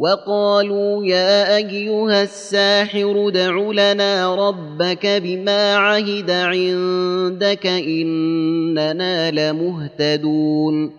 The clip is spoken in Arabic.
وقالوا يا أيها الساحر ادع لنا ربك بما عهد عندك إننا لمهتدون